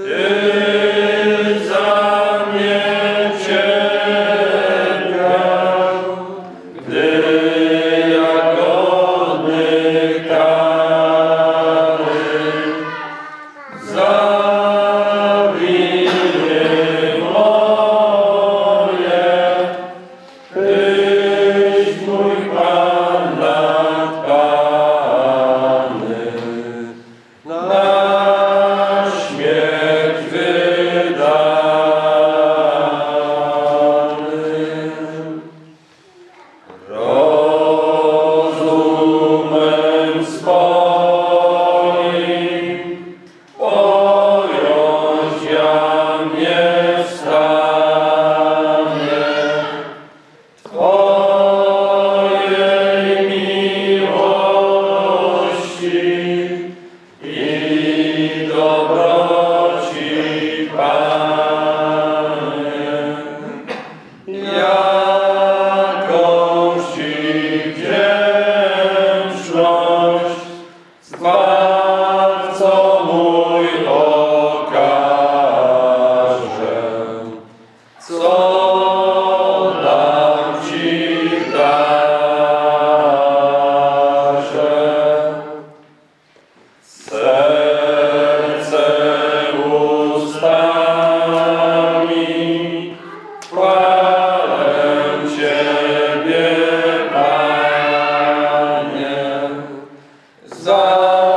Yeah. Twojej miłości. 아